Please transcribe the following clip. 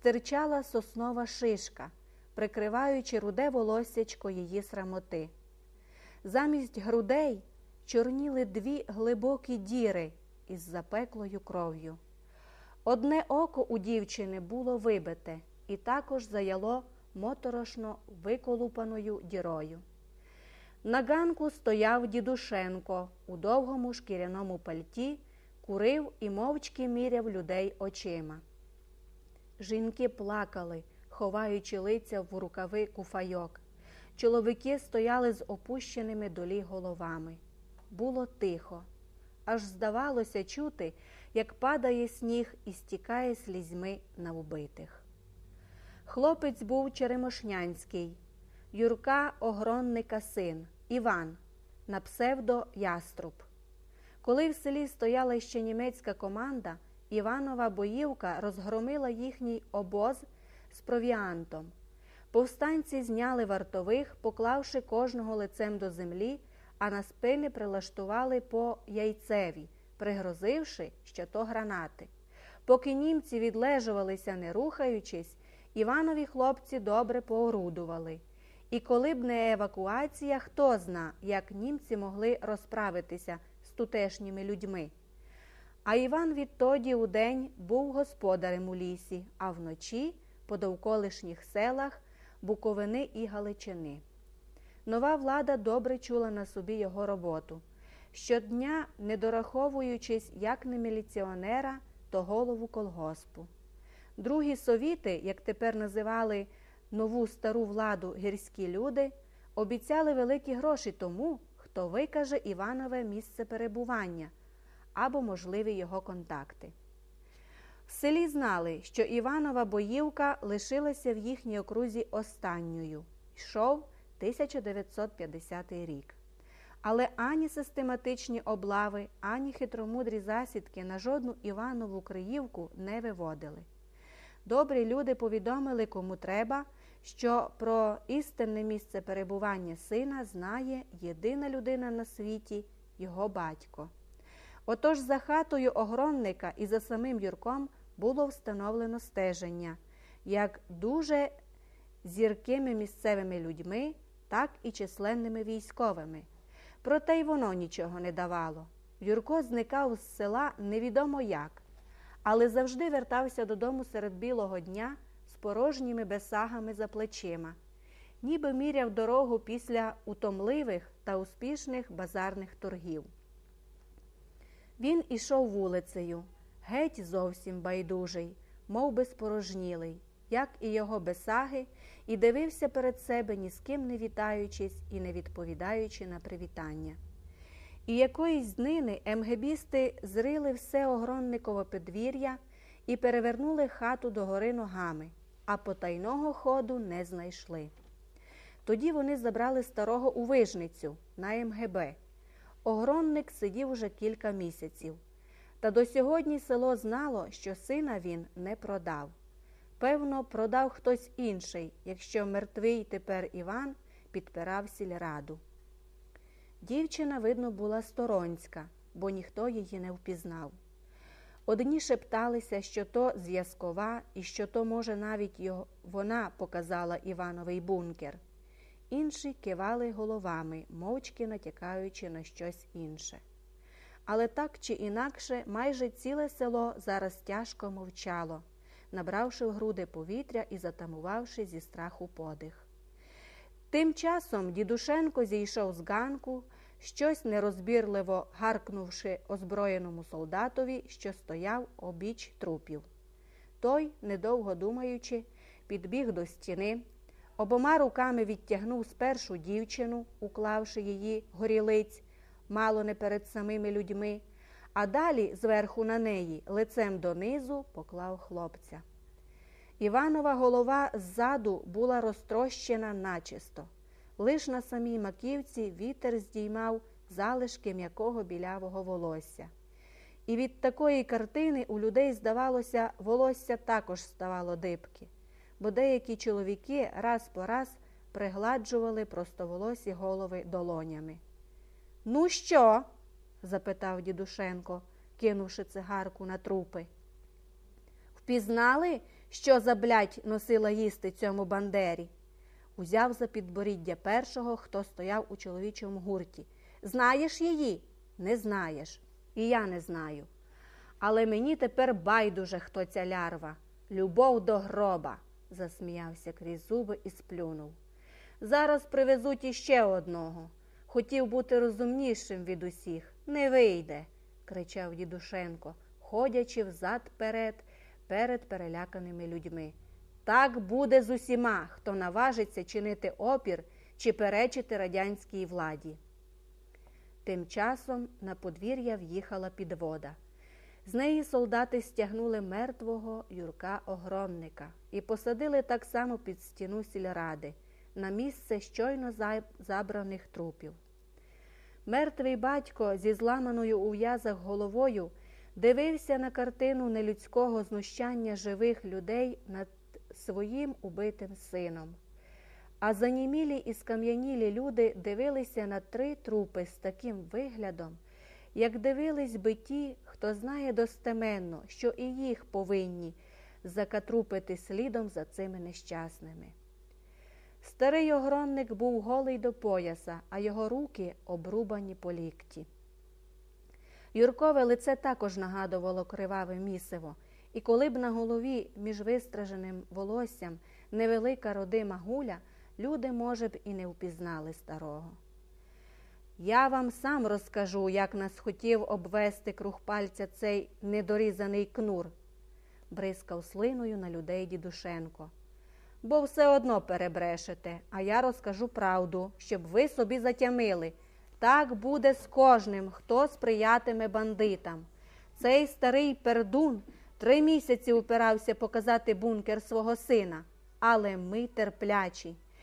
стирчала соснова шишка, прикриваючи руде волоссячко її срамоти. Замість грудей чорніли дві глибокі діри із запеклою кров'ю. Одне око у дівчини було вибите і також заяло моторошно виколупаною дірою. На ганку стояв дідушенко у довгому шкіряному пальті, курив і мовчки міряв людей очима. Жінки плакали, ховаючи лиця в рукави куфайок. Чоловіки стояли з опущеними долі головами. Було тихо, аж здавалося чути, як падає сніг і стікає слізьми на вбитих. Хлопець був Черемошнянський, Юрка огронника син, Іван, на псевдо Яструб. Коли в селі стояла ще німецька команда, Іванова боївка розгромила їхній обоз з провіантом. Повстанці зняли вартових, поклавши кожного лицем до землі, а на спини прилаштували по яйцеві, пригрозивши, що то гранати. Поки німці відлежувалися, не рухаючись, Іванові хлопці добре поорудували. І коли б не евакуація, хто зна, як німці могли розправитися з тутешніми людьми. А Іван відтоді у день був господарем у лісі, а вночі по довколишніх селах Буковини і Галичини. Нова влада добре чула на собі його роботу. Щодня, не дораховуючись як не міліціонера, то голову колгоспу. Другі совіти, як тепер називали нову стару владу гірські люди, обіцяли великі гроші тому, хто викаже Іванове місце перебування або можливі його контакти. В селі знали, що Іванова боївка лишилася в їхній окрузі останньою. Йшов 1950 рік. Але ані систематичні облави, ані хитромудрі засідки на жодну Іванову Криївку не виводили. Добрі люди повідомили, кому треба, що про істинне місце перебування сина знає єдина людина на світі його батько. Отож за хатою огромника і за самим Юрком було встановлено стеження, як дуже зіркими місцевими людьми, так і численними військовими. Проте й воно нічого не давало. Юрко зникав з села невідомо як, але завжди вертався додому серед білого дня з порожніми бесагами за плечима, ніби міряв дорогу після утомливих та успішних базарних торгів. Він ішов вулицею, геть зовсім байдужий, мов би спорожнілий, як і його бесаги, і дивився перед себе, ні з ким не вітаючись і не відповідаючи на привітання. І якоїсь днини емгебісти зрили все огронникове подвір'я і перевернули хату догори ногами, а потайного ходу не знайшли. Тоді вони забрали старого у вижницю на МГБ. Огронник сидів уже кілька місяців. Та до сьогодні село знало, що сина він не продав. Певно, продав хтось інший, якщо мертвий тепер Іван підпирав сільраду. Дівчина, видно, була сторонська, бо ніхто її не впізнав. Одні шепталися, що то зв'язкова і що то, може, навіть його, вона показала Івановий бункер. Інші кивали головами, мовчки натякаючи на щось інше. Але так чи інакше, майже ціле село зараз тяжко мовчало, набравши в груди повітря і затамувавши зі страху подих. Тим часом дідушенко зійшов з ганку, щось нерозбірливо гаркнувши озброєному солдатові, що стояв обіч трупів. Той, недовго думаючи, підбіг до стіни, обома руками відтягнув спершу дівчину, уклавши її горілиць, мало не перед самими людьми, а далі, зверху на неї, лицем донизу, поклав хлопця. Іванова голова ззаду була розтрощена начисто. Лиш на самій маківці вітер здіймав залишки м'якого білявого волосся. І від такої картини у людей, здавалося, волосся також ставало дибки, бо деякі чоловіки раз по раз пригладжували простоволосі голови долонями. Ну, що? запитав дідушенко, кинувши цигарку на трупи. Впізнали, що за блядь, носила їсти цьому бандері. Узяв за підборіддя першого, хто стояв у чоловічому гурті. Знаєш її? Не знаєш. І я не знаю. Але мені тепер байдуже, хто ця лярва. Любов до гроба, засміявся крізь зуби і сплюнув. Зараз привезуть іще одного. Хотів бути розумнішим від усіх. Не вийде, кричав дідушенко, ходячи взад перед, перед переляканими людьми. Так буде з усіма, хто наважиться чинити опір чи перечити радянській владі. Тим часом на подвір'я в'їхала підвода. З неї солдати стягнули мертвого Юрка Огромника і посадили так само під стіну сільради на місце щойно забраних трупів. Мертвий батько зі зламаною у в'язах головою дивився на картину нелюдського знущання живих людей над своїм убитим сином. А занімілі і скам'янілі люди дивилися на три трупи з таким виглядом, як дивились би ті, хто знає достеменно, що і їх повинні закатрупити слідом за цими нещасними. Старий огронник був голий до пояса, а його руки обрубані по лікті. Юркове лице також нагадувало криваве місиво, і коли б на голові між вистраженим волоссям невелика родима гуля, люди, може б, і не впізнали старого. Я вам сам розкажу, як нас хотів обвести круг пальця цей недорізаний кнур, бризкав слиною на людей дідушенко. Бо все одно перебрешете, а я розкажу правду, щоб ви собі затямили. Так буде з кожним, хто сприятиме бандитам. Цей старий пердун три місяці упирався показати бункер свого сина, але ми терплячі.